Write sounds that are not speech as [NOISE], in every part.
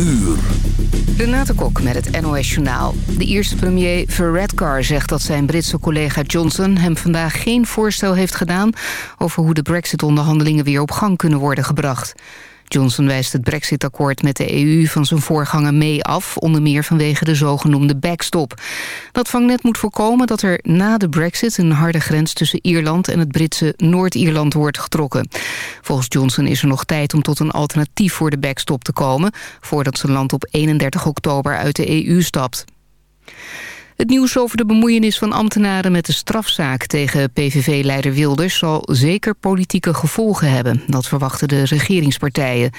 uur. Renate Kok met het NOS Journaal. De eerste premier Varadkar zegt dat zijn Britse collega Johnson... hem vandaag geen voorstel heeft gedaan... over hoe de brexit-onderhandelingen weer op gang kunnen worden gebracht. Johnson wijst het brexit-akkoord met de EU van zijn voorganger mee af... onder meer vanwege de zogenoemde backstop. Dat vangnet moet voorkomen dat er na de brexit... een harde grens tussen Ierland en het Britse Noord-Ierland wordt getrokken. Volgens Johnson is er nog tijd om tot een alternatief voor de backstop te komen... voordat zijn land op 31 oktober uit de EU stapt. Het nieuws over de bemoeienis van ambtenaren met de strafzaak tegen PVV-leider Wilders zal zeker politieke gevolgen hebben. Dat verwachten de regeringspartijen.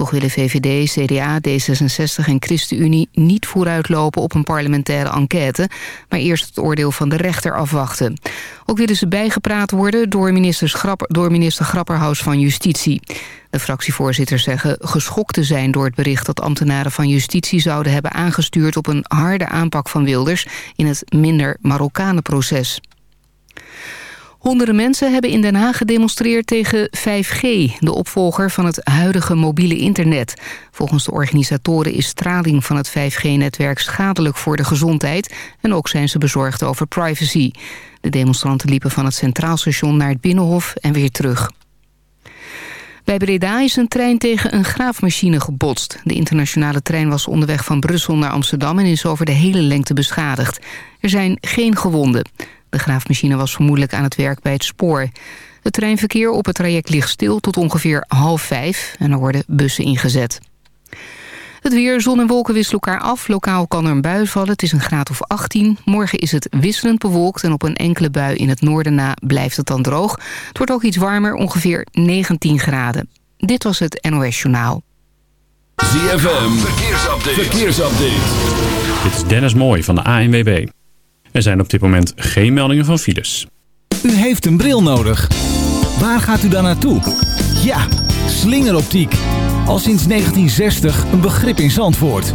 Toch willen VVD, CDA, D66 en ChristenUnie niet vooruitlopen op een parlementaire enquête, maar eerst het oordeel van de rechter afwachten. Ook willen ze bijgepraat worden door minister, Schrapper, door minister Grapperhaus van Justitie. De fractievoorzitters zeggen geschokt te zijn door het bericht dat ambtenaren van justitie zouden hebben aangestuurd op een harde aanpak van Wilders in het minder Marokkanenproces. Honderden mensen hebben in Den Haag gedemonstreerd tegen 5G... de opvolger van het huidige mobiele internet. Volgens de organisatoren is straling van het 5G-netwerk schadelijk voor de gezondheid... en ook zijn ze bezorgd over privacy. De demonstranten liepen van het Centraal Station naar het Binnenhof en weer terug. Bij Breda is een trein tegen een graafmachine gebotst. De internationale trein was onderweg van Brussel naar Amsterdam... en is over de hele lengte beschadigd. Er zijn geen gewonden. De graafmachine was vermoedelijk aan het werk bij het spoor. Het treinverkeer op het traject ligt stil tot ongeveer half vijf... en er worden bussen ingezet. Het weer, zon en wolken wisselen elkaar af. Lokaal kan er een bui vallen. Het is een graad of 18. Morgen is het wisselend bewolkt en op een enkele bui in het noorden na blijft het dan droog. Het wordt ook iets warmer, ongeveer 19 graden. Dit was het NOS Journaal. ZFM, verkeersupdate. verkeersupdate. Dit is Dennis Mooij van de ANWB. Er zijn op dit moment geen meldingen van files. U heeft een bril nodig. Waar gaat u dan naartoe? Ja, slingeroptiek. Al sinds 1960 een begrip in Zandvoort.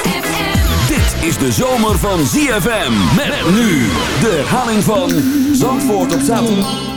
Is de zomer van ZFM. Met nu de herhaling van Zandvoort op zaterdag.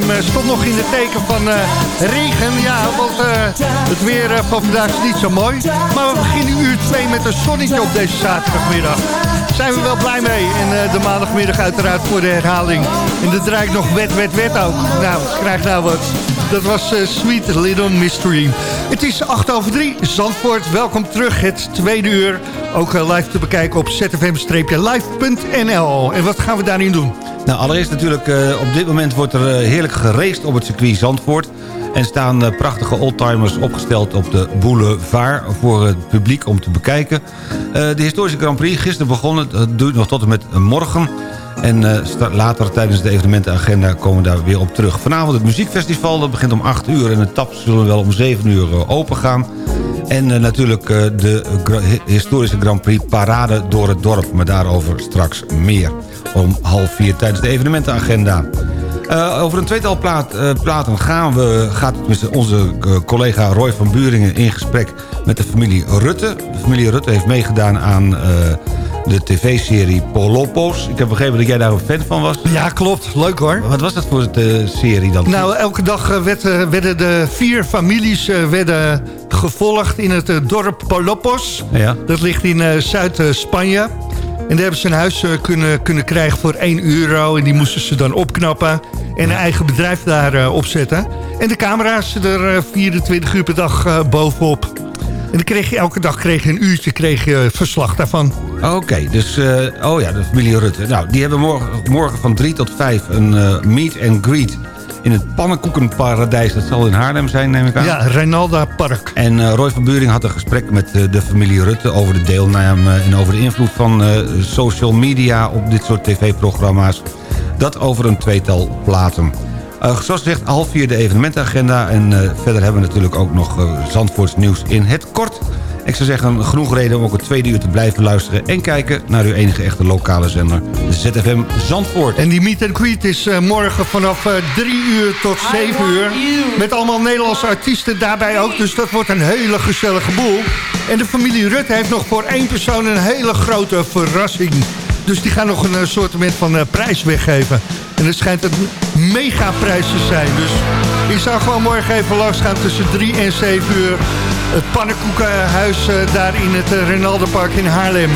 ZFM eh, stond nog in het teken van eh, regen. Ja, want eh, het weer van vandaag is niet zo mooi. Maar we beginnen uur 2 met een zonnetje op deze zaterdagmiddag. Zijn we wel blij mee. En de maandagmiddag uiteraard voor de herhaling. En dat draait nog wet, wet, wet ook. Nou, krijg nou wat. Dat was eh, Sweet Little Mystery. Het is 8 over 3. Zandvoort, welkom terug. Het tweede uur. Ook eh, live te bekijken op zfm-live.nl. En wat gaan we daarin doen? Nou, allereerst natuurlijk, eh, op dit moment wordt er heerlijk geraced op het circuit Zandvoort. En staan prachtige oldtimers opgesteld op de boulevard voor het publiek om te bekijken. De historische Grand Prix, gisteren begonnen, het duurt nog tot en met morgen. En eh, later tijdens de evenementenagenda komen we daar weer op terug. Vanavond het muziekfestival, dat begint om 8 uur... en de taps zullen wel om 7 uur eh, open gaan. En eh, natuurlijk de historische Grand Prix parade door het dorp. Maar daarover straks meer. Om half vier tijdens de evenementenagenda. Over een tweetal plaat, platen gaan we, gaat onze collega Roy van Buringen in gesprek met de familie Rutte. De familie Rutte heeft meegedaan aan de tv-serie Polopos. Ik heb begrepen dat jij daar een fan van was. Ja, klopt. Leuk hoor. Wat was dat voor de serie dan? Nou, elke dag eh, werd, eh, werden de vier families eh, werden gevolgd in het eh, dorp Polopos. Ja. Dat ligt in eh, Zuid-Spanje. En daar hebben ze een huis eh, kunnen, kunnen krijgen voor 1 euro. En die moesten ze dan opknappen. En een eigen bedrijf daar eh, opzetten. En de camera's er eh, 24 uur per dag eh, bovenop. En dan kreeg je elke dag kreeg je een uurtje kreeg je verslag daarvan. Oké, dus... eh, oh ja, de familie Rutte. Nou, die hebben morgen, morgen van 3 tot 5 een eh, meet and greet... in het pannenkoekenparadijs. Dat zal in Haarlem zijn, neem ik aan. Ja, Reinalda Park. En eh, Roy van Buring had een gesprek met eh, de familie Rutte... over de deelname en over de invloed van eh, social media... op dit soort tv-programma's. Dat over een tweetal platen. Eh, zoals gezegd, half vier de evenementenagenda. En eh, verder hebben we natuurlijk ook nog uh, Zandvoorts nieuws in het kort. Ik zou zeggen, genoeg reden om ook het tweede uur te blijven luisteren... en kijken naar uw enige echte lokale zender, de ZFM Zandvoort. En die meet and greet is uh, morgen vanaf uh, 3 uur tot 7 uur. Met allemaal Nederlandse artiesten daarbij ook. Dus dat wordt een hele gezellige boel. En de familie Rutte heeft nog voor één persoon een hele grote verrassing. Dus die gaan nog een soort van uh, prijs weggeven. En het schijnt een mega prijs te zijn. Dus ik zou gewoon morgen even langs gaan tussen 3 en 7 uur. Het pannenkoekenhuis uh, daar in het uh, Renaldenpark in Haarlem.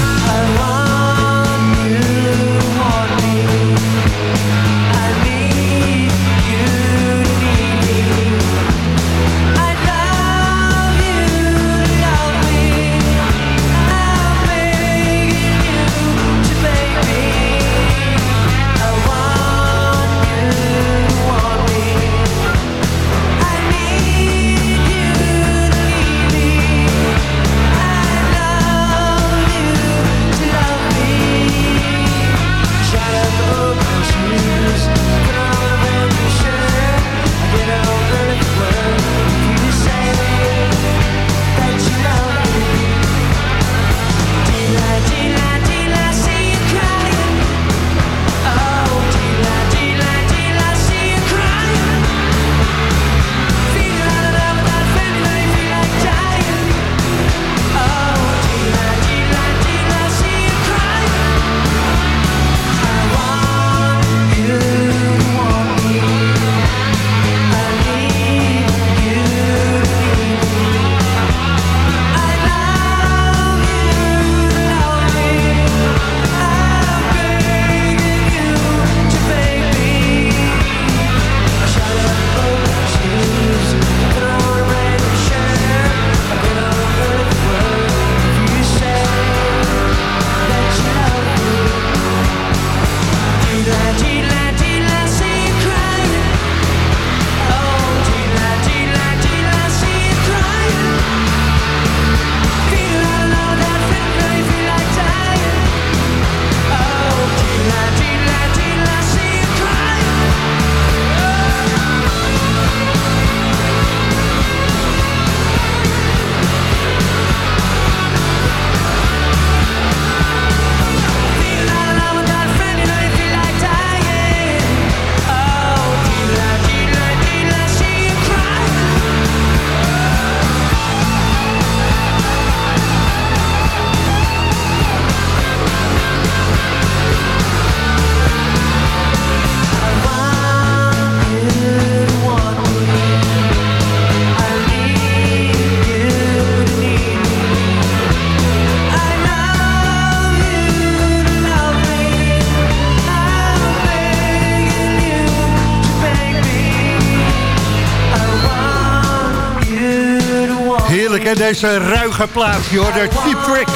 Deze ruige plaats. Je hoort de Cheap Trick.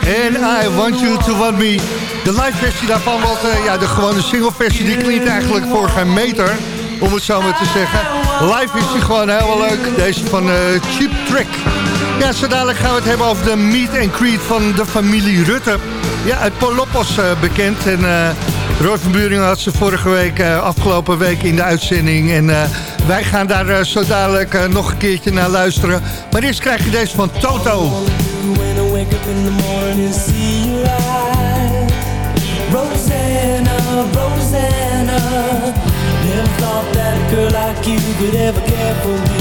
En I Want You To Want Me. De live versie daarvan, want uh, ja, de gewone single versie... die klinkt eigenlijk voor geen meter, om het zo maar te zeggen. Live is die gewoon heel leuk. Deze van uh, Cheap Trick. Ja, zo dadelijk gaan we het hebben over de meet and greet van de familie Rutte. Ja, uit Polopos uh, bekend. En Roy van Buringen had ze vorige week, afgelopen week in de uitzending. En wij gaan daar zo dadelijk nog een keertje naar luisteren. Maar eerst krijg je deze van Toto. Rosanna, Rosanna Never thought that a girl like you could ever care for me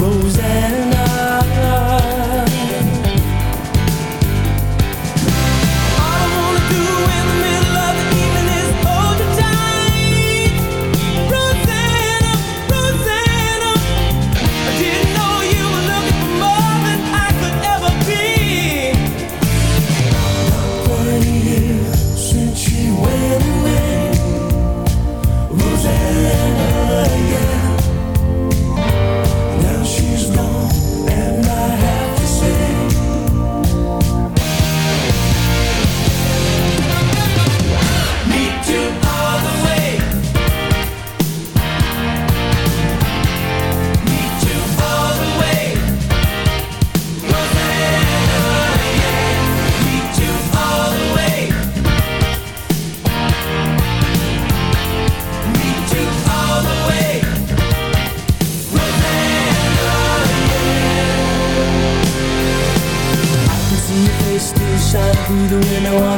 Rosanna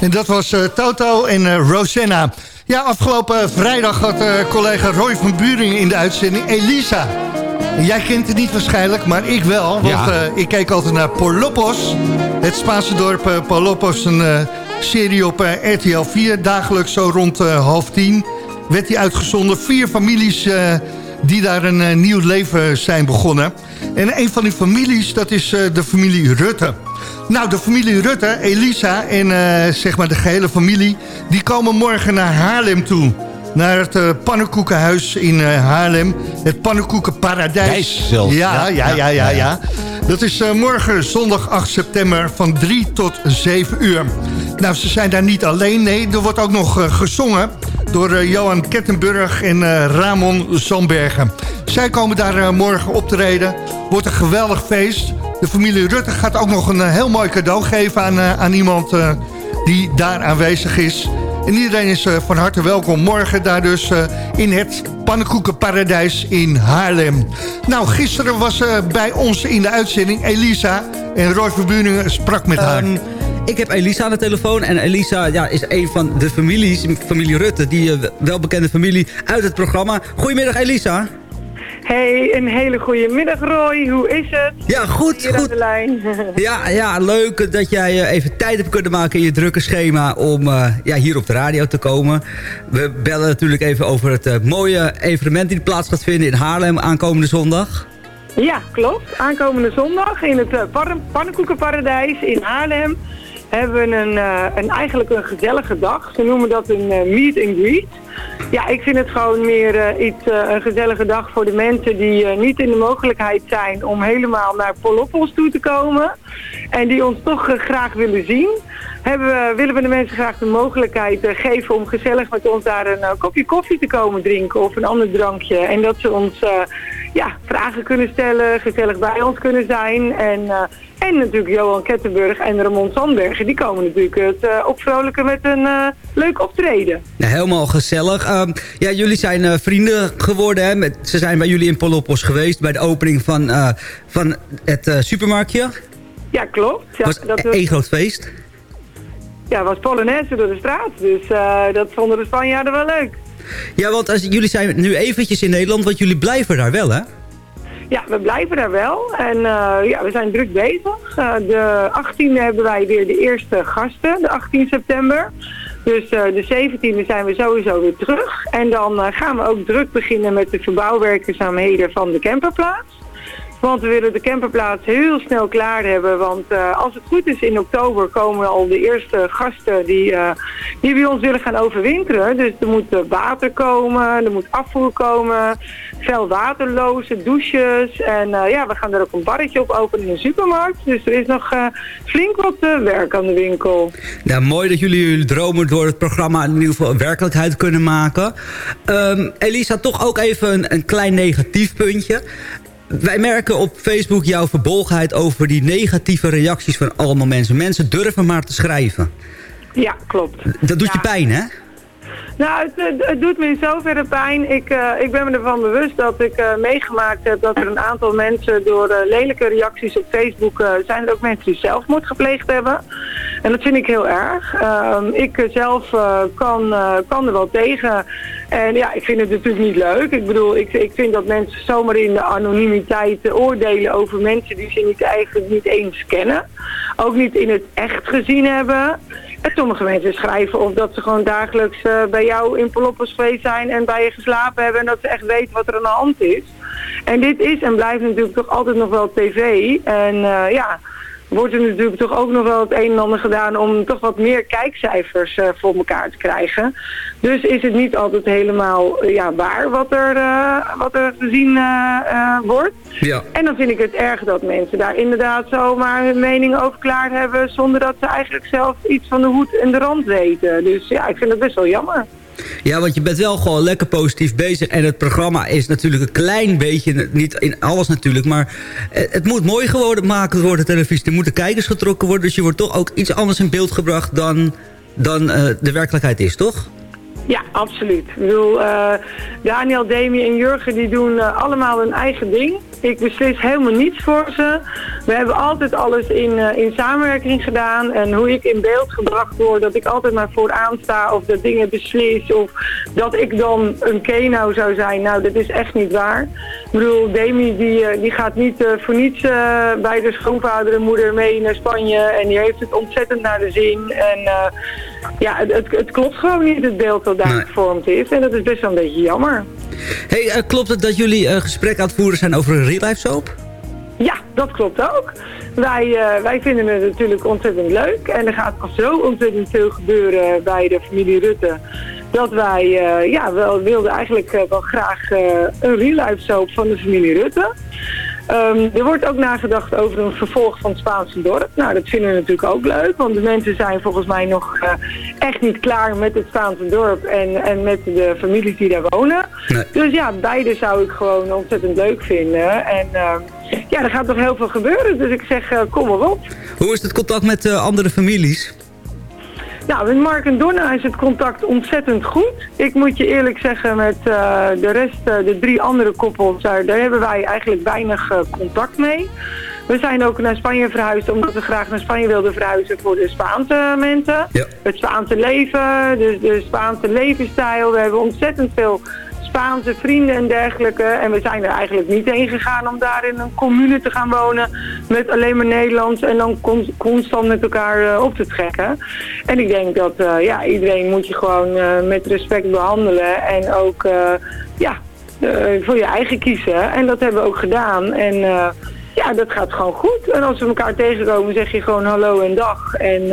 En dat was uh, Toto en uh, Rosanna. Ja, afgelopen vrijdag had uh, collega Roy van Buringen in de uitzending Elisa. Jij kent het niet waarschijnlijk, maar ik wel. Want ja. ik keek altijd naar Polopos. Het Spaanse dorp Polopos, een serie op RTL 4. Dagelijks zo rond half tien werd die uitgezonden. Vier families die daar een nieuw leven zijn begonnen. En een van die families, dat is de familie Rutte. Nou, de familie Rutte, Elisa en uh, zeg maar de gehele familie... die komen morgen naar Haarlem toe. Naar het uh, pannenkoekenhuis in uh, Haarlem. Het pannenkoekenparadijs. Ja, ja, ja, ja, ja, ja. Dat is uh, morgen zondag 8 september van 3 tot 7 uur. Nou, ze zijn daar niet alleen. Nee, er wordt ook nog uh, gezongen door uh, Johan Kettenburg en Ramon Zandbergen. Zij komen daar morgen optreden. Wordt een geweldig feest. De familie Rutte gaat ook nog een heel mooi cadeau geven aan, aan iemand die daar aanwezig is. En iedereen is uh, van harte welkom. Morgen daar dus uh, in het pannenkoekenparadijs in Haarlem. Nou, gisteren was uh, bij ons in de uitzending Elisa. En Roy Verbuningen sprak met haar. Ik heb Elisa aan de telefoon. En Elisa ja, is een van de families, familie Rutte. Die welbekende familie uit het programma. Goedemiddag Elisa. Hey, een hele goede middag Roy. Hoe is het? Ja, goed. Hier goed. de lijn. [LAUGHS] ja, ja, leuk dat jij eh, even tijd hebt kunnen maken in je drukke schema om uh, ja, hier op de radio te komen. We bellen natuurlijk even over het uh, mooie evenement die plaats gaat vinden in Haarlem aankomende zondag. Ja, klopt. Aankomende zondag in het uh, Pannenkoekenparadijs in Haarlem hebben we een, een, eigenlijk een gezellige dag. Ze noemen dat een meet and greet. Ja, ik vind het gewoon meer uh, iets, een gezellige dag voor de mensen die niet in de mogelijkheid zijn om helemaal naar Polopos toe te komen. En die ons toch graag willen zien. Hebben willen we de mensen graag de mogelijkheid geven om gezellig met ons daar een kopje koffie te komen drinken of een ander drankje. En dat ze ons ja, vragen kunnen stellen, gezellig bij ons kunnen zijn. En, en natuurlijk Johan Kettenburg en Ramon Sandbergen, die komen natuurlijk het uh, opvrolijken met een uh, leuk optreden. Ja, helemaal gezellig. Um, ja, jullie zijn vrienden geworden. Hè? Met, ze zijn bij jullie in Polopos geweest bij de opening van, van het supermarktje. Ja, klopt. Ja, was dat was... één groot feest. Ja, was Polonaise door de straat. Dus dat vonden de Spanjaarden wel leuk. Ja, want als, jullie zijn nu eventjes in Nederland, want jullie blijven daar wel, hè? Ja, we blijven daar wel. En uh, ja, we zijn druk bezig. Uh, de 18e hebben wij weer de eerste gasten, de 18 september. Dus uh, de 17e zijn we sowieso weer terug. En dan gaan we ook druk beginnen met de verbouwwerkzaamheden van de camperplaats. Want we willen de camperplaats heel snel klaar hebben. Want uh, als het goed is in oktober komen al de eerste gasten die, uh, die bij ons willen gaan overwinteren. Dus er moet water komen, er moet afvoer komen, veel waterloze, douches. En ja, we gaan er ook een barretje op openen in de supermarkt. Dus er is nog flink wat werk aan de winkel. Ja, mooi dat jullie jullie dromen door het programma in ieder geval werkelijkheid kunnen maken. Um, Elisa, toch ook even een, een klein negatief puntje. Wij merken op Facebook jouw verbolgenheid over die negatieve reacties van allemaal mensen. Mensen durven maar te schrijven. Ja, klopt. Dat doet ja. je pijn, hè? Nou, het, het, doet me in zoverre pijn. Ik, uh, ik ben me ervan bewust dat ik uh, meegemaakt heb dat er een aantal mensen door uh, lelijke reacties op Facebook... zijn er ook mensen die zelfmoord gepleegd hebben. En dat vind ik heel erg. Ehm, ik zelf kan, kan er wel tegen. En ja, ik vind het natuurlijk niet leuk. Ik bedoel, ik, ik vind dat mensen zomaar in de anonimiteit oordelen over mensen die ze niet, eigenlijk niet eens kennen. Ook niet in het echt gezien hebben. En sommige mensen schrijven of dat ze gewoon dagelijks bij jou in zijn en bij je geslapen hebben en dat ze echt weten wat er aan de hand is. En dit is en blijft natuurlijk toch altijd nog wel tv. En ja, wordt er natuurlijk toch ook nog wel het een en ander gedaan om toch wat meer kijkcijfers uh, voor elkaar te krijgen. Dus is het niet altijd helemaal uh, ja, waar wat er, uh, wat er gezien wordt. Ja. En dan vind ik het erg dat mensen daar inderdaad zomaar hun mening over klaar hebben zonder dat ze eigenlijk zelf iets van de hoed en de rand weten. Dus ja, ik vind het best wel jammer. Ja, want je bent wel gewoon lekker positief bezig. En het programma is natuurlijk een klein beetje, niet in alles natuurlijk... maar het moet mooi geworden maken worden, televisie. Er moeten kijkers getrokken worden. Dus je wordt toch ook iets anders in beeld gebracht dan, dan uh, de werkelijkheid is, toch? Ja, absoluut. Ik bedoel, uh, Daniel, Demi en Jurgen die doen uh, allemaal hun eigen ding. Ik beslis helemaal niets voor ze. We hebben altijd alles in, uh, in samenwerking gedaan. En hoe ik in beeld gebracht word, dat ik altijd maar vooraan sta of dat dingen beslis. Of dat ik dan een kenau zou zijn. Nou, dat is echt niet waar. Ik bedoel, Demi die, die gaat niet voor niets bij de schoonvader en moeder mee naar Spanje. En die heeft het ontzettend naar de zin. En ja, het, het, klopt gewoon niet, het beeld dat daar nee. gevormd is. En dat is best wel een beetje jammer. Hey, uh, klopt het dat jullie een uh, gesprek aan het voeren zijn over een real life soap? Ja, dat klopt ook. Wij, uh, wij vinden het natuurlijk ontzettend leuk. En er gaat al zo ontzettend veel gebeuren bij de familie Rutte. Dat wij ja, wel wilden eigenlijk wel graag een real life soap van de familie Rutte. Ehm, er wordt ook nagedacht over een vervolg van het Spaanse dorp. Nou, dat vinden we natuurlijk ook leuk, want de mensen zijn volgens mij nog eh, echt niet klaar met het Spaanse dorp en, en met de families die daar wonen. Dus ja, beide zou ik gewoon ontzettend leuk vinden. En ehm, ja, er gaat nog heel veel gebeuren, dus ik zeg uh, kom maar op. Hoe is het contact met uh, andere families? Nou, met Mark en Donna is het contact ontzettend goed. Ik moet je eerlijk zeggen, met uh, de rest, uh, de drie andere koppels, daar, daar hebben wij eigenlijk weinig contact mee. We zijn ook naar Spanje verhuisd omdat we graag naar Spanje wilden verhuizen voor de Spaanse mensen. Ja. Het Spaanse leven, dus de Spaanse levensstijl. We hebben ontzettend veel Spaanse vrienden en dergelijke. En we zijn er eigenlijk niet heen gegaan om daar in een commune te gaan wonen met alleen maar Nederlands en dan constant met elkaar uh, op te trekken. En ik denk dat uh, ja, iedereen moet je gewoon uh, met respect behandelen en ook ja, voor je eigen kiezen. En dat hebben we ook gedaan. En ja, dat gaat gewoon goed. En als we elkaar tegenkomen zeg je gewoon hallo en dag. En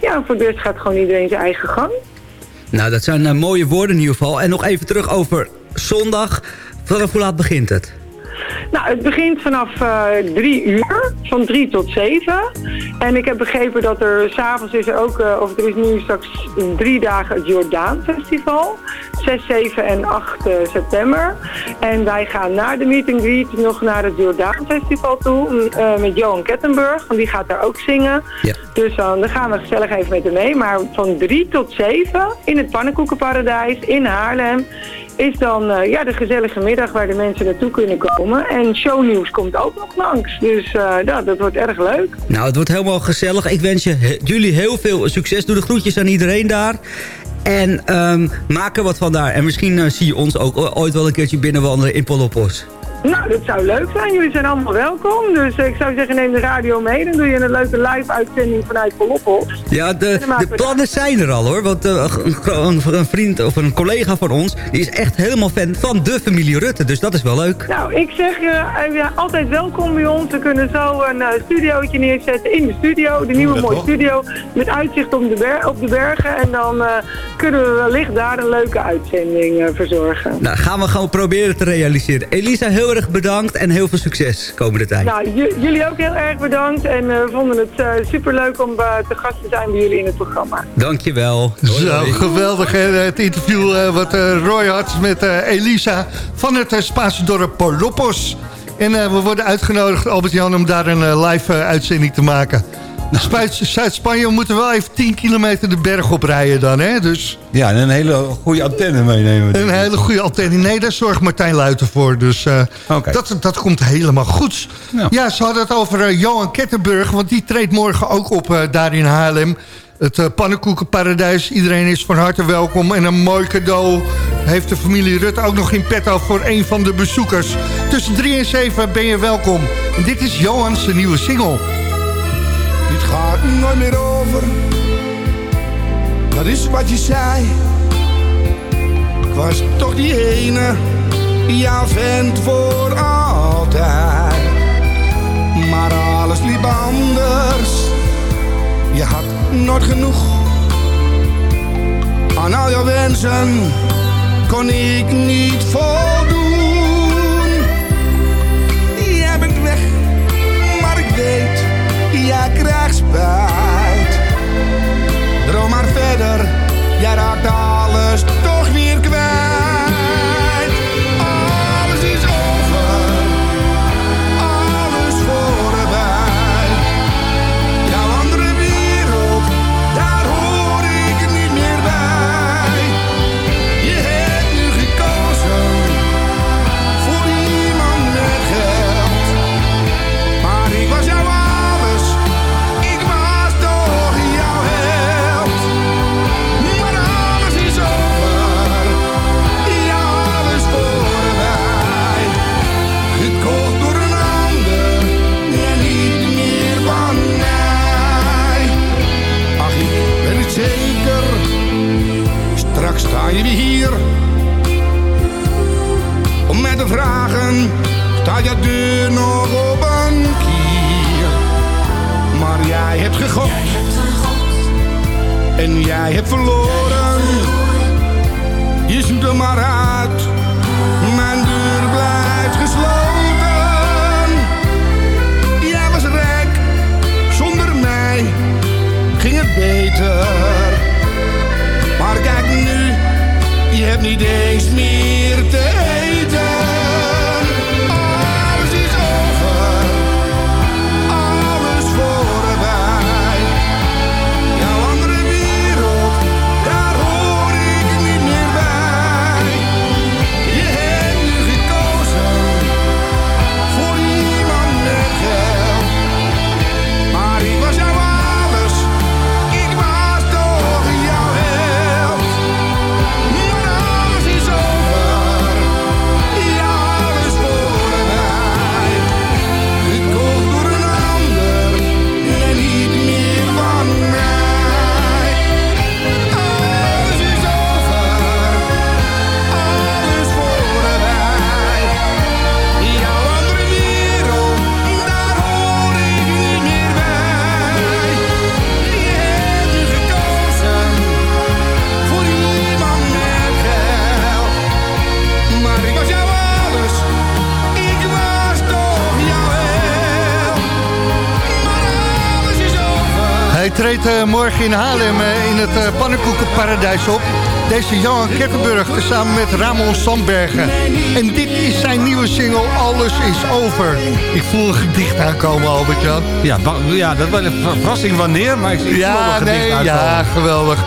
ja, voor de rest gaat gewoon iedereen zijn eigen gang. Nou, dat zijn uh, mooie woorden in ieder geval. En nog even terug over zondag. Vanaf hoe laat begint het? Nou, het begint vanaf uh, drie uur, van drie tot zeven. En ik heb begrepen dat er s'avonds is er ook, uh, of er is nu straks drie dagen het Jordaan Festival. 6, 7 en 8 uh, september. En wij gaan na de meet and greet nog naar het Jordaan Festival toe. met Johan Kettenburg, want die gaat daar ook zingen. Ja. Dus dan gaan we gezellig even met hem mee. Maar van 3 tot 7 in het Pannenkoekenparadijs in Haarlem is dan uh, ja, de gezellige middag waar de mensen naartoe kunnen komen. En shownieuws komt ook nog langs. Dus uh, ja, dat wordt erg leuk. Nou, het wordt helemaal gezellig. Ik wens je, jullie heel veel succes. Doe de groetjes aan iedereen daar. En um, maak er wat van daar. En misschien uh, zie je ons ook ooit wel een keertje binnenwandelen in Polopos. Nou, dat zou leuk zijn. Jullie zijn allemaal welkom. Dus ik zou zeggen, neem de radio mee. Dan doe je een leuke live-uitzending vanuit Poloppel. Ja, de, de plannen zijn er al hoor. Want uh, een, een, vriend of een collega van ons... die is echt helemaal fan van de familie Rutte. Dus dat is wel leuk. Nou, ik zeg uh, ja, altijd welkom bij ons. We kunnen zo een uh, studiootje neerzetten in de studio. De nieuwe mooie studio. Met uitzicht op de, ber op de bergen. En dan kunnen we wellicht daar een leuke uitzending verzorgen. Nou, gaan we gewoon proberen te realiseren. Elisa, heel erg bedankt en heel veel succes komende tijd. Nou, jullie ook heel erg bedankt. En uh, we vonden het uh, superleuk om uh, te gast te zijn bij jullie in het programma. Dankjewel. Zo, geweldig hè, het interview wat Roy had met Elisa van het Spaanse dorp Polopos. En we worden uitgenodigd, Albert-Jan, om daar een live uitzending te maken. [LAUGHS] Zuid-Spanje moeten wel even 10 kilometer de berg oprijden dan, hè? Dus... Ja, en een hele goede antenne meenemen. Een hele goede antenne. Nee, daar zorgt Martijn Luiten voor. Dus uh, okay. dat, dat komt helemaal goed. Ja, ja ze hadden het over uh, Johan Kettenburg, want die treedt morgen ook op uh, daar in Haarlem. Het pannenkoekenparadijs. Iedereen is van harte welkom. En een mooi cadeau heeft de familie Rutte ook nog in petto voor een van de bezoekers. Tussen 3 en 7 ben je welkom. En dit is Johans nieuwe single. Dit gaat nooit meer over. Dat is wat je zei. Ik was toch die ene, jouw vent voor altijd. Maar alles liep anders. Je had nooit genoeg. Aan al jouw wensen kon ik niet voldoen. Spijt. Droom maar verder, jij raakt alles je deur nog op een kier. Maar jij hebt gegokt. En jij hebt verloren. Je zoet er maar uit. Mijn deur blijft gesloten. Jij was rijk. Zonder mij ging het beter. Maar kijk nu. Je hebt niet eens meer te treedt eh, morgen in Haarlem eh, in het eh, pannenkoekenparadijs op. Deze Johan Kettenburg samen met Ramon Sandbergen. En dit is zijn nieuwe single Alles is over. Ik voel een gedicht aankomen, Albert-Jan. Ja, ja, dat was een verrassing wanneer, maar ik Ja, een gedicht nee, uitkomen. ja, geweldig.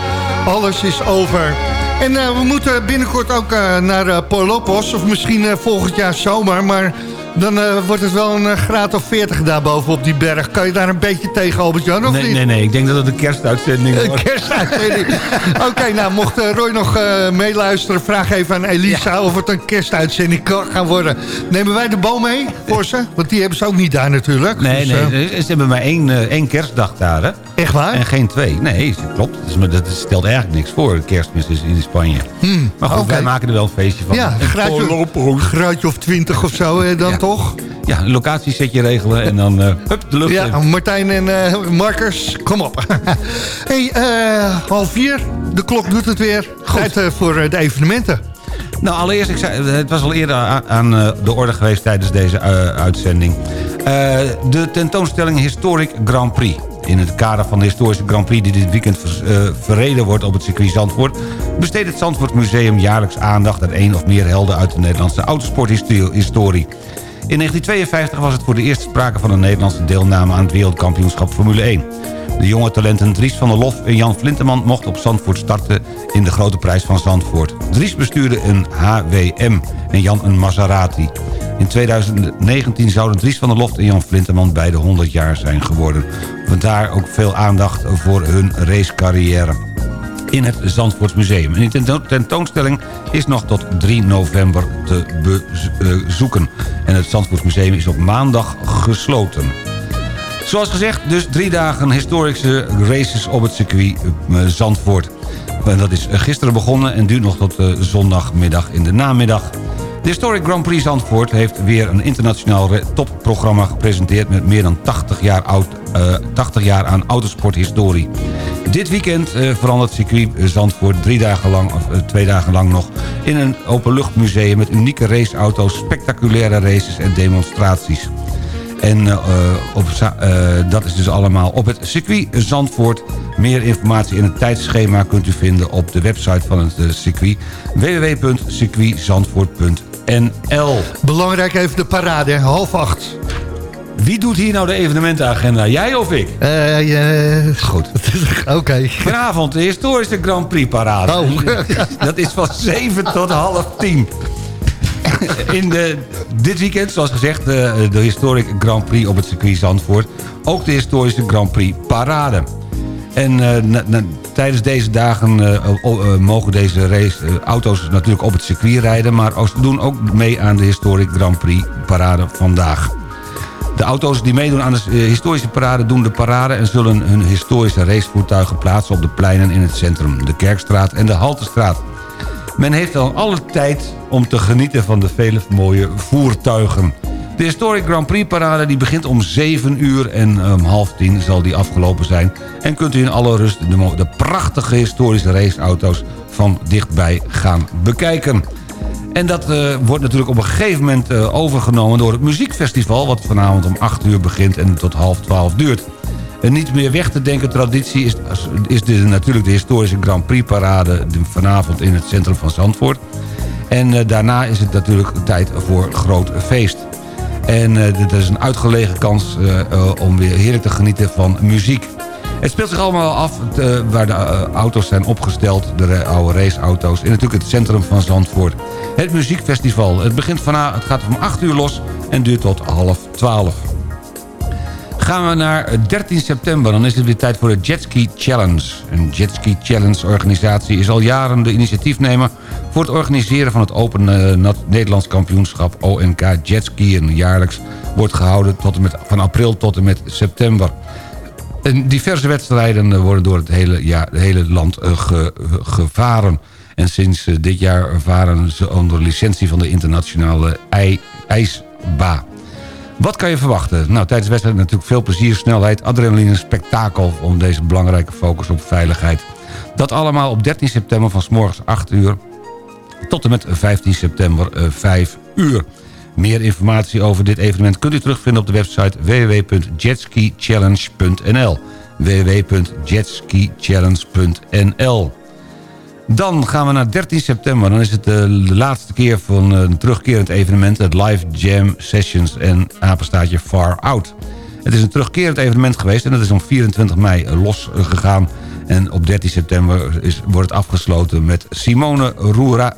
Alles is over. En we moeten binnenkort ook naar uh, Polopos. Of misschien volgend jaar zomer. Maar dan eh, wordt het wel een eh, graad of 40 daarboven op die berg. Kan je daar een beetje tegen, Albert-Jan, of Nee, niet? nee, nee, ik denk dat het een kerstuitzending Een wordt. kerstuitzending. [LAUGHS] Oké, nou, mocht eh, Roy nog meeluisteren... vraag even aan Elisa of het een kerstuitzending kan gaan worden. Nemen wij de boom mee voor ze? Want die hebben ze ook niet daar natuurlijk. Nee, Dus, nee, ze hebben maar één, één kerstdag daar, hè? Echt waar? En geen twee. Nee, dat klopt. Dus, maar dat stelt eigenlijk niks voor, kerstmis is in Spanje. Hmm, Maar goed, wij maken er wel een feestje van. Ja, een En graadje, of 20 of zo eh, dan toch? Ja, een locatiesetje regelen en dan eh hup, de lucht Ja, in. Martijn en eh Markers, kom op. [LAUGHS] hey, eh, half vier, de klok doet het weer. Tijd eh, voor de evenementen. Nou, allereerst, ik zei, het was al eerder aan, de orde geweest tijdens deze uitzending. De tentoonstelling Historic Grand Prix. In het kader van de historische Grand Prix die dit weekend eh, verreden wordt op het circuit Zandvoort... besteedt het Zandvoort Museum jaarlijks aandacht aan één of meer helden uit de Nederlandse autosporthistorie. In 1952 was het voor de eerste sprake van een Nederlandse deelname aan het wereldkampioenschap Formule 1. De jonge talenten Dries van der Lof en Jan Flinteman mochten op Zandvoort starten in de grote prijs van Zandvoort. Dries bestuurde een HWM en Jan een Maserati. In 2019 zouden Dries van der Lof en Jan Flinteman beide 100 jaar zijn geworden. Vandaar ook veel aandacht voor hun racecarrière in het Zandvoortsmuseum. En die tento- tentoonstelling is nog tot 3 november te bezoeken. En het Zandvoortsmuseum is op maandag gesloten. Zoals gezegd, dus drie dagen historische races op het circuit eh, Zandvoort. En dat is eh, gisteren begonnen en duurt nog tot eh, zondagmiddag in de namiddag. De Historic Grand Prix Zandvoort heeft weer een internationaal topprogramma gepresenteerd... met meer dan 80 jaar, oud, eh, 80 jaar aan autosporthistorie. Dit weekend eh, verandert circuit Zandvoort drie dagen lang, of eh, twee dagen lang nog... in een openluchtmuseum met unieke raceauto's, spectaculaire races en demonstraties. En eh, op, eh, dat is dus allemaal op het circuit Zandvoort. Meer informatie in het tijdschema kunt u vinden op de website van het eh, circuit www.circuitzandvoort.nl Belangrijk even de parade, half acht. Wie doet hier nou de evenementenagenda? Jij of ik? Eh, Goed. [LAUGHS] Oké. Vanavond de historische Grand Prix parade. Oh. [LAUGHS] Dat is van 7 tot half 10. In de, dit weekend, zoals gezegd, de, de Historic Grand Prix op het circuit Zandvoort. Ook de historische Grand Prix parade. En eh, na- na- tijdens deze dagen eh, eh, mogen deze race, eh, auto's natuurlijk op het circuit rijden... maar doen ook mee aan de Historic Grand Prix parade vandaag. De auto's die meedoen aan de eh, historische parade doen de parade... en zullen hun historische racevoertuigen plaatsen op de pleinen in het centrum. De Kerkstraat en de Haltestraat. Men heeft dan alle tijd om te genieten van de vele mooie voertuigen. De Historic Grand Prix parade die begint om 7 uur en om half 10 zal die afgelopen zijn. En kunt u in alle rust de, de prachtige historische raceauto's van dichtbij gaan bekijken. En dat eh, wordt natuurlijk op een gegeven moment eh, overgenomen door het muziekfestival... wat vanavond om 8 uur begint en tot half 12 duurt. Een niet meer weg te denken traditie is, is natuurlijk de historische Grand Prix parade vanavond in het centrum van Zandvoort. En eh, daarna is het natuurlijk tijd voor groot feest. En dat is een uitgelegen kans om weer heerlijk te genieten van muziek. Het speelt zich allemaal af waar de auto's zijn opgesteld, de oude raceauto's... en natuurlijk het centrum van Zandvoort. Het muziekfestival. Het begint vanavond, het gaat om 8 uur los en duurt tot half 12. Gaan we naar 13 september, dan is het weer tijd voor de Jetski Challenge. Een Jetski Challenge organisatie is al jaren de initiatiefnemer... voor het organiseren van het Open uh, Nederlands kampioenschap ONK Jetski. En jaarlijks wordt gehouden tot en met, van april tot en met september. En diverse wedstrijden worden door het hele, ja, het hele land uh, ge, gevaren. En sinds dit jaar varen ze onder licentie van de internationale IJSBA. Wat kan je verwachten? Nou, tijdens de wedstrijd natuurlijk veel plezier, snelheid, adrenaline, spektakel... om deze belangrijke focus op veiligheid. Dat allemaal op 13 september van s morgens 8 uur tot en met 15 september uh, 5 uur. Meer informatie over dit evenement kunt u terugvinden op de website www.jetskichallenge.nl www.jetskichallenge.nl dan gaan we naar 13 september. Dan is het de laatste keer van een terugkerend evenement... het Live Jam Sessions en apenstaatje Far Out. Het is een terugkerend evenement geweest... en dat is om 24 mei losgegaan. En op 13 september is, wordt het afgesloten met Simone Roera,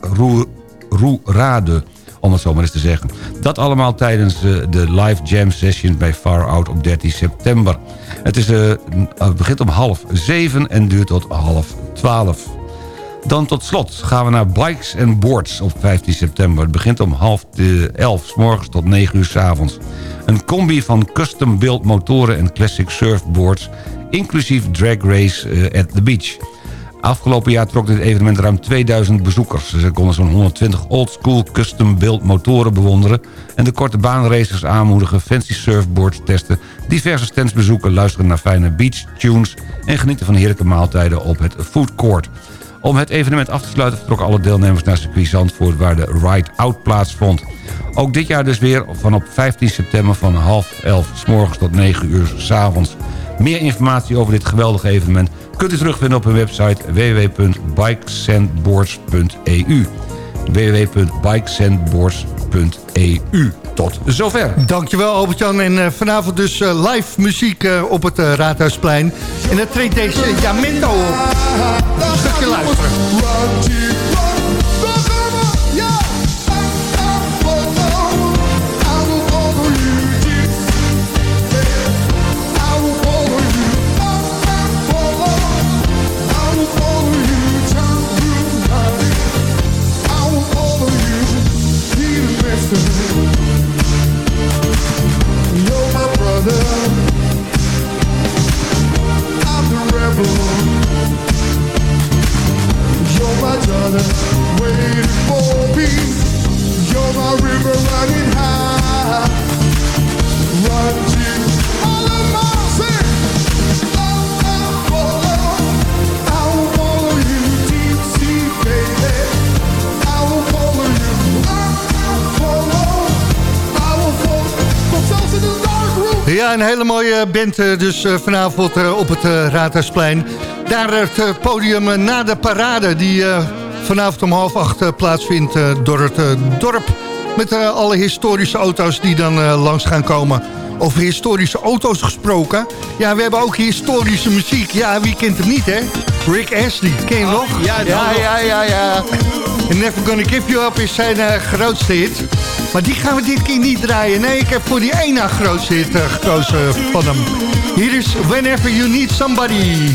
Roerade om het zo maar eens te zeggen. Dat allemaal tijdens de live jam sessions bij Far Out op 13 september. Het, is, het begint om half zeven en duurt tot half twaalf. Dan tot slot gaan we naar Bikes and Boards op 15 september. Het begint om half elf, s morgens tot 9 uur s avonds. Een combi van custom-built motoren en classic surfboards... inclusief drag race at the beach. Afgelopen jaar trok dit evenement ruim 2000 bezoekers. Ze konden zo'n 120 oldschool custom-built motoren bewonderen... en de korte baanracers aanmoedigen, fancy surfboards testen... diverse stands bezoeken, luisteren naar fijne beach tunes... en genieten van heerlijke maaltijden op het food court... Om het evenement af te sluiten vertrokken alle deelnemers naar circuit Zandvoort... waar de Ride Out plaatsvond. Ook dit jaar dus weer van op 15 september van half 11 s morgens tot 9 uur s avonds. Meer informatie over dit geweldige evenement kunt u terugvinden op hun website www.bikesandboards.eu www.bikesandboards.eu Tot zover. Dankjewel Albert-Jan. En uh, vanavond dus uh, live muziek uh, op het Raadhuisplein. En dat treedt deze Jamento op. Een luisteren. Een hele mooie band dus uh, vanavond uh, op het Raadhuisplein. Daar het podium na de parade die vanavond om half acht plaatsvindt door het dorp. Met alle historische auto's die dan langs gaan komen. Over historische auto's gesproken. Ja, we hebben ook historische muziek. Ja, wie kent hem niet, hè? Rick Astley, ken je oh, nog? Ja, ja, ja, ja, ja. Never Gonna Give You Up is zijn grootste hit. Maar die gaan we dit keer niet draaien. Nee, ik heb voor die ene grootste hit gekozen van hem. Hier is Whenever You Need Somebody.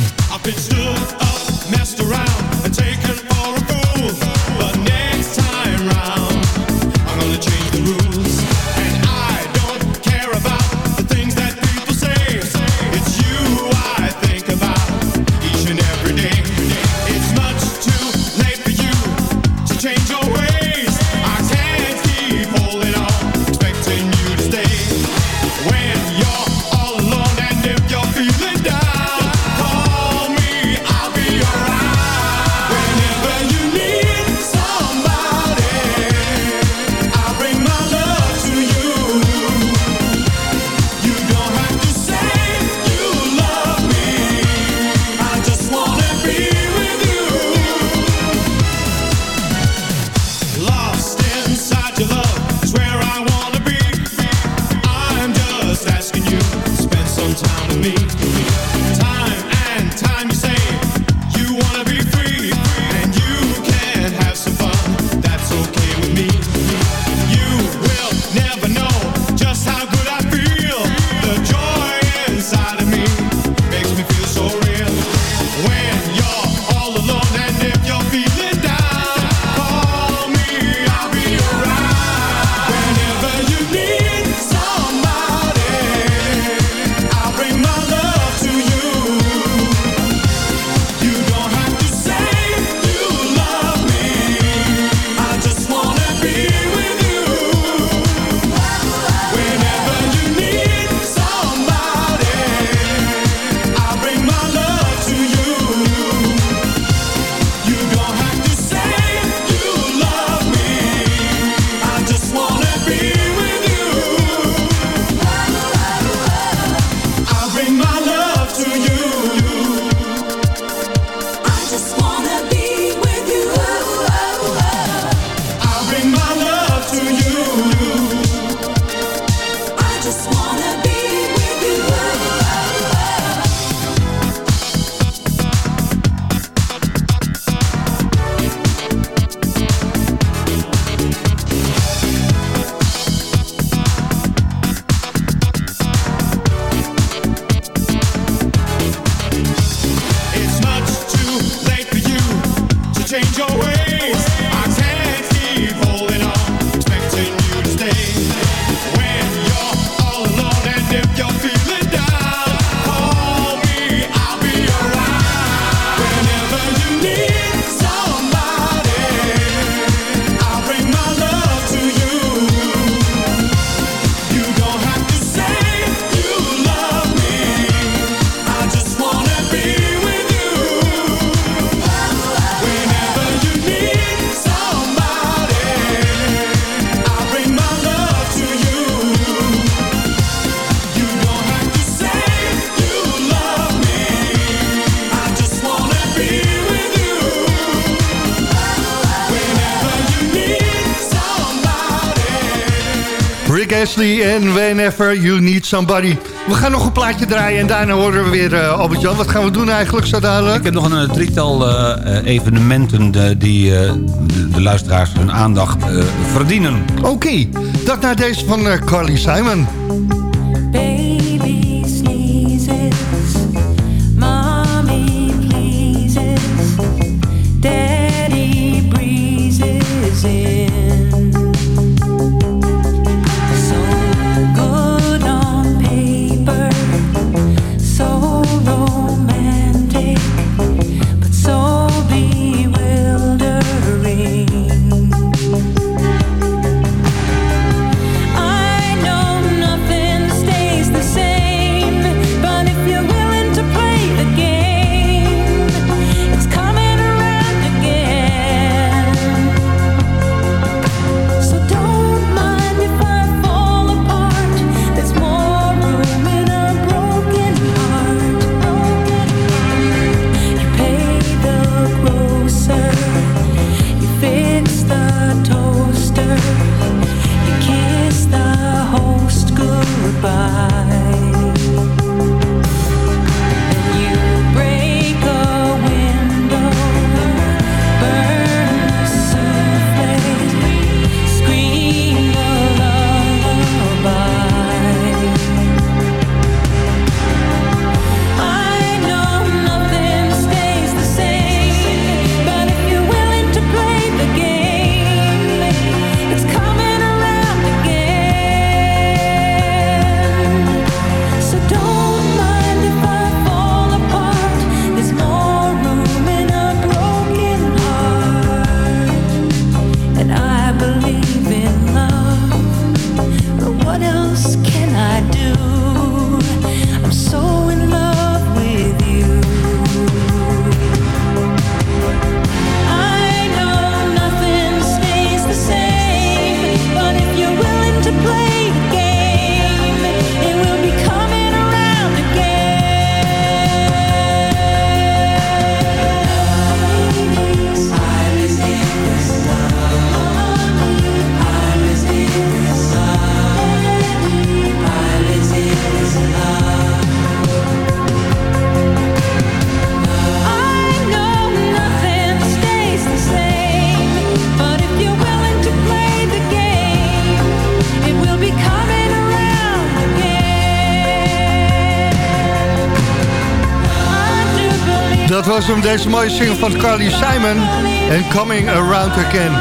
Gasly en Whenever You Need Somebody. We gaan nog een plaatje draaien en daarna horen we weer uh, Albert-Jan. Wat gaan we doen eigenlijk zo dadelijk? Ik heb nog een drietal uh, evenementen uh, die de, de, luisteraars hun aandacht verdienen. Oké, okay, dat naar deze van Carly Simon. Was hem, deze mooie single van Carly Simon en Coming Around Again.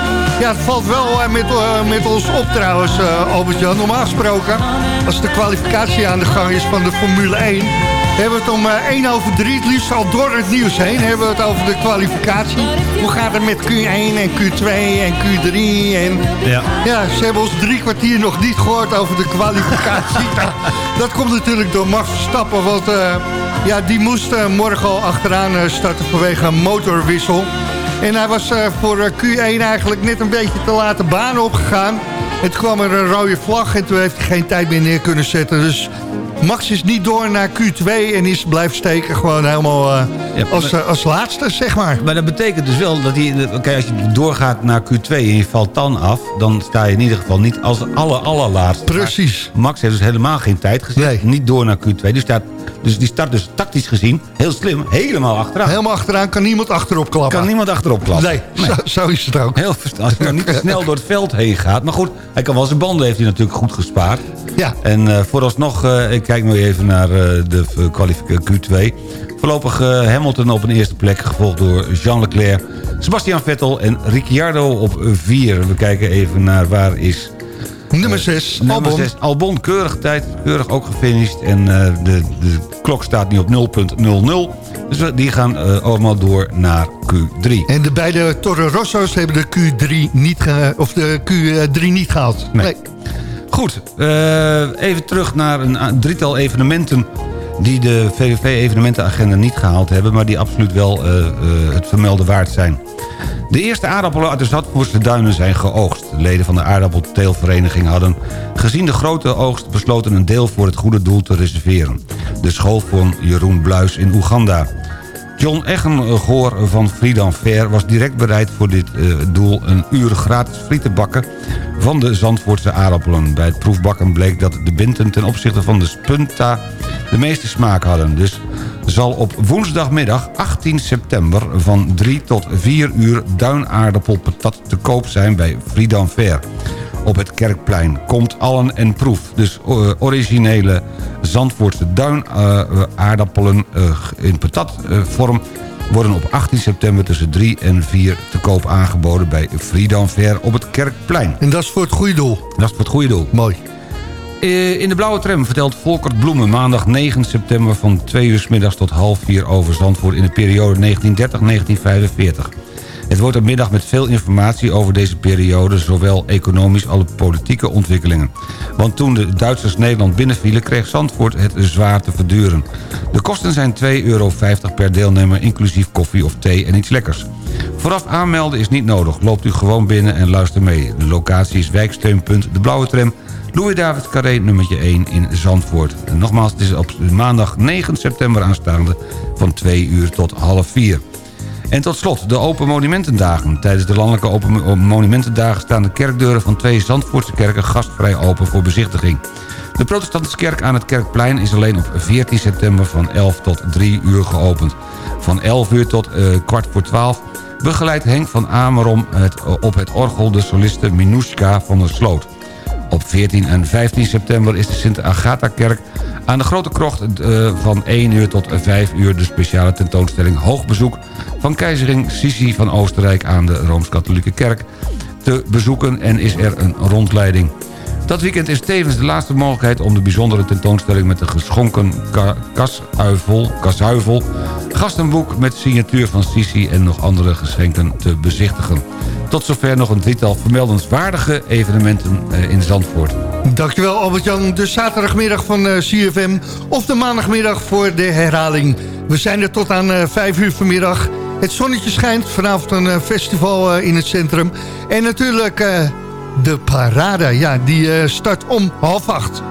Ja, het valt wel met, uh, met ons op trouwens, uh, Albert-Jan. Normaal gesproken, als de kwalificatie aan de gang is van de Formule 1... hebben we het om uh, 1 over 3, het liefst al door het nieuws heen... hebben we het over de kwalificatie. Hoe gaat het met Q1 en Q2 en Q3? En, ja. ja, ze hebben ons drie kwartier nog niet gehoord over de kwalificatie. [LAUGHS] dat komt natuurlijk door Max Verstappen, want... Ja, die moest uh, morgen al achteraan starten vanwege een motorwissel. En hij was uh, voor Q1 eigenlijk net een beetje te late banen opgegaan. Het kwam er een rode vlag en toen heeft hij geen tijd meer neer kunnen zetten. Dus Max is niet door naar Q2 en is blijft steken gewoon helemaal uh, ja, als, uh, als laatste, zeg maar. Maar dat betekent dus wel dat hij, als je doorgaat naar Q2 en je valt dan af... dan sta je in ieder geval niet als aller, allerlaatste. Precies. Maar Max heeft dus helemaal geen tijd gezet. Nee. Niet door naar Q2. Die staat, dus die start dus tactisch gezien, heel slim, helemaal achteraan. Helemaal achteraan, kan niemand achterop klappen. Kan niemand achterop klappen. Nee, nee. Zo, zo, is het ook. Heel Als je nou niet te snel door het veld heen gaat. Maar goed, hij kan wel zijn banden heeft hij natuurlijk goed gespaard. Ja. En uh, vooralsnog, uh, ik kijk nu even naar uh, de kwalificatie Q2. Voorlopig Hamilton op een eerste plek, gevolgd door Jean Leclerc... Sebastian Vettel en Ricciardo op 4. We kijken even naar waar is... Nummer 6, uh, Albon. 6, Albon, keurig tijd, keurig ook gefinished. En uh, de, de klok staat nu op 0.00. Dus die gaan uh, allemaal door naar Q3. En de beide Toro Rosso's hebben de Q3 niet, ge of de Q3 niet gehaald. Nee. nee. Goed, even terug naar een drietal evenementen die de VVV-evenementenagenda niet gehaald hebben... maar die absoluut wel het vermelden waard zijn. De eerste aardappelen uit de Zandvoortse duinen zijn geoogst. De leden van de aardappelteelvereniging hadden gezien de grote oogst besloten een deel voor het goede doel te reserveren. De school van Jeroen Bluis in Oeganda. John Eggengoor van Friedan Fair was direct bereid voor dit eh, doel... een uur gratis friet te bakken van de Zandvoortse aardappelen. Bij het proefbakken bleek dat de binten ten opzichte van de spunta de meeste smaak hadden. Dus zal op woensdagmiddag 18 september van 3 tot 4 uur duinaardappelpatat te koop zijn bij Friedan Fair op het Kerkplein. Komt allen en proef. Dus eh, originele Zandvoortse duinaardappelen uh, in patatvorm... worden op 18 september tussen 3 en 4 te koop aangeboden... bij Friedan Fair op het Kerkplein. En dat is voor het goede doel? Dat is voor het goede doel. Mooi. In de blauwe tram vertelt Volkert Bloemen maandag 9 september van 2 uur middags tot half 4 over Zandvoort in de periode 1930-1945. Het wordt een middag met veel informatie over deze periode... zowel economisch als politieke ontwikkelingen. Want toen de Duitsers Nederland binnenvielen... kreeg Zandvoort het zwaar te verduren. De kosten zijn 2,50 euro per deelnemer... inclusief koffie of thee en iets lekkers. Vooraf aanmelden is niet nodig. Loopt u gewoon binnen en luister mee. De locatie is wijksteunpunt De Blauwe Tram... Louis David Carré nummertje 1 in Zandvoort. Nogmaals, het is op maandag 9 september aanstaande... van 2 uur tot half 4. En tot slot de Open Monumentendagen. Tijdens de landelijke Open Monumentendagen staan de kerkdeuren van twee Zandvoortse kerken gastvrij open voor bezichtiging. De protestantse kerk aan het Kerkplein is alleen op 14 september van 11 tot 3 uur geopend. Van 11 uur tot uh, kwart voor 12 begeleidt Henk van Amerom het, op het orgel de soliste Minushka van der Sloot. Op 14 en 15 september is de Sint-Agatha-kerk aan de Grote Krocht uh, van 1 uur tot 5 uur... de speciale tentoonstelling Hoogbezoek van keizerin Sisi van Oostenrijk... aan de Rooms-Katholieke Kerk te bezoeken en is er een rondleiding. Dat weekend is tevens de laatste mogelijkheid om de bijzondere tentoonstelling... met de geschonken ka kasuivel, kasuivel, gastenboek met signatuur van Sisi... en nog andere geschenken te bezichtigen. Tot zover nog een drietal vermeldenswaardige evenementen eh, in Zandvoort. Dankjewel Albert-Jan. De zaterdagmiddag van uh, CFM of de maandagmiddag voor de herhaling. We zijn er tot aan uh, 5 uur vanmiddag. Het zonnetje schijnt. Vanavond een festival in het centrum. En natuurlijk de parade. Ja, die start om half acht.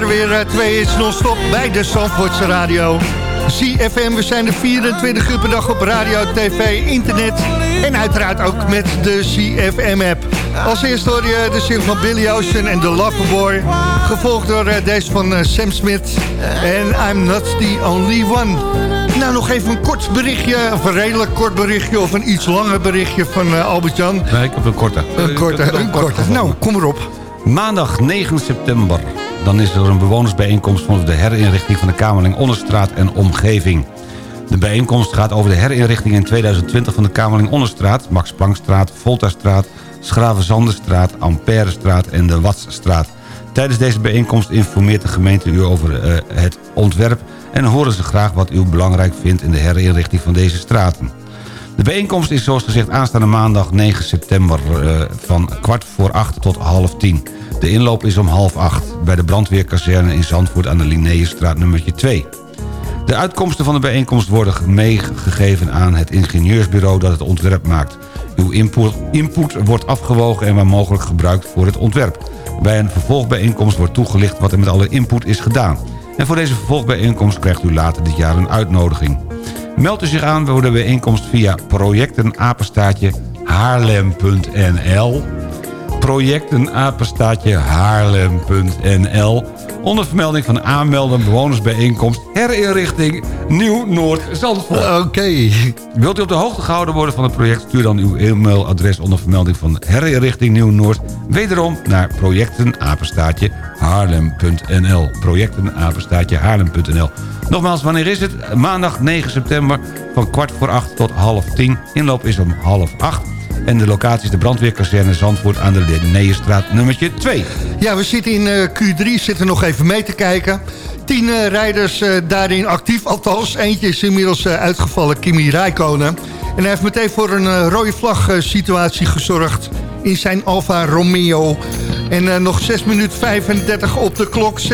Waren weer eh, twee hits non-stop bij de Zandvoortse Radio. ZFM, we zijn er 24 uur per dag op radio, tv, internet... en uiteraard ook met de ZFM-app. Als eerste hoor je de single van Billy Ocean en The Loverboy... gevolgd door eh, deze van eh, Sam Smith en I'm Not The Only One. Nou, nog even een kort berichtje, of een redelijk kort berichtje... of een iets langer berichtje van eh, Albert-Jan. Nee, ik heb een korte. Een korte, een korte. Nou, kom erop. Maandag 9 september. Dan is er een bewonersbijeenkomst van de herinrichting van de Kamerling Onderstraat en omgeving. De bijeenkomst gaat over de herinrichting in 2020 van de Kamerling Onderstraat... Max Planckstraat, Voltastraat, Schravenzanderstraat, Amperestraat en de Watsstraat. Tijdens deze bijeenkomst informeert de gemeente u over eh, het ontwerp... en horen ze graag wat u belangrijk vindt in de herinrichting van deze straten. De bijeenkomst is zoals gezegd aanstaande maandag 9 september eh, van kwart voor acht tot half tien. De inloop is om half acht bij de brandweerkazerne in Zandvoort aan de Linnaeusstraat nummertje 2. De uitkomsten van de bijeenkomst worden meegegeven aan het ingenieursbureau dat het ontwerp maakt. Uw input, input wordt afgewogen en waar mogelijk gebruikt voor het ontwerp. Bij een vervolgbijeenkomst wordt toegelicht wat er met alle input is gedaan. En voor deze vervolgbijeenkomst krijgt u later dit jaar een uitnodiging. Meld u zich aan voor de bijeenkomst via projectenapenstaatje haarlem.nl projectenapenstaatje haarlem.nl onder vermelding van aanmelden bewonersbijeenkomst herinrichting Nieuw-Noord-Zandvoort. Oké. Wilt u op de hoogte gehouden worden van het project... stuur dan uw e-mailadres onder vermelding van herinrichting Nieuw-Noord... wederom naar projectenapenstaatje haarlem.nl projectenapenstaatje haarlem.nl Nogmaals, wanneer is het? Maandag 9 september van kwart voor acht tot half tien. Inloop is om half acht. En de locatie is de brandweerkazerne Zandvoort aan de Linnaeusstraat nummertje 2. Ja, we zitten in eh, Q3, zitten nog even mee te kijken. Tien eh, rijders eh, daarin actief, althans. Eentje is inmiddels uitgevallen, Kimi Räikkönen. En hij heeft meteen voor een rode vlag situatie gezorgd in zijn Alfa Romeo. En nog 6 minuten 35 op de klok, 6.35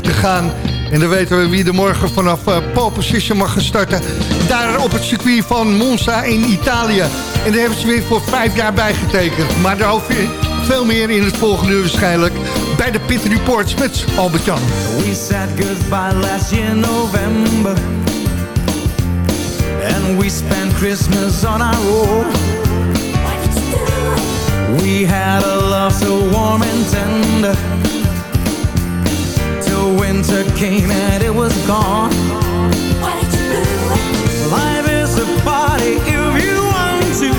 te gaan. En dan weten we wie er morgen vanaf uh, pole position mag starten. Daar op het circuit van Monza in Italië. En daar hebben ze weer voor vijf jaar bijgetekend. Maar daarover veel meer in het volgende uur waarschijnlijk. Bij de Pit Reports met Albert-Jan. We said goodbye last year November. And we spent Christmas on our own. We had a love so warm and tender winter came and it was gone. What did you do? Life is a party if you want to.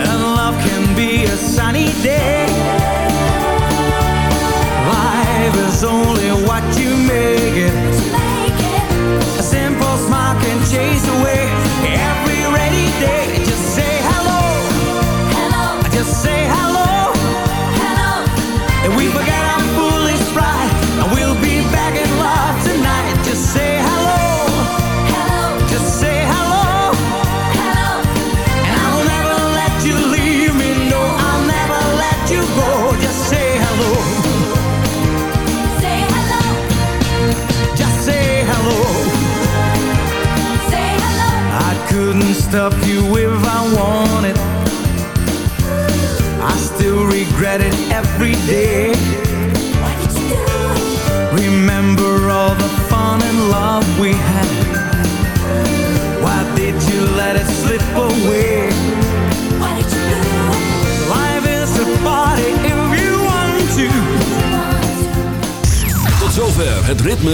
And love can be a sunny day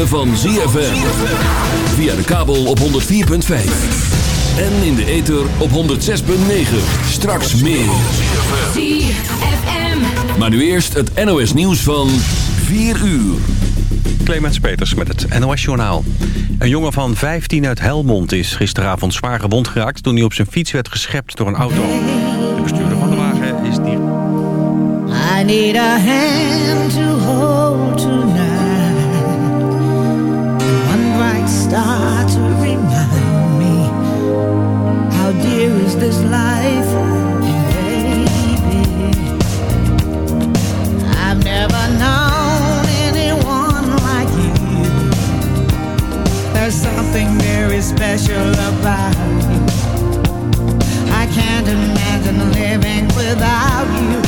van ZFM. Via de kabel op 104.5. En in de ether op 106.9. Straks meer. Maar nu eerst het NOS nieuws van 4 uur. Clemens Peters met het NOS Journaal. Een jongen van 15 uit Helmond is gisteravond zwaar gewond geraakt... toen hij op zijn fiets werd geschept door een auto. De bestuurder van de wagen is die. I need a hand to hold bright star to remind me how dear is this life, baby. I've never known anyone like you. There's something very special about you. I can't imagine living without you.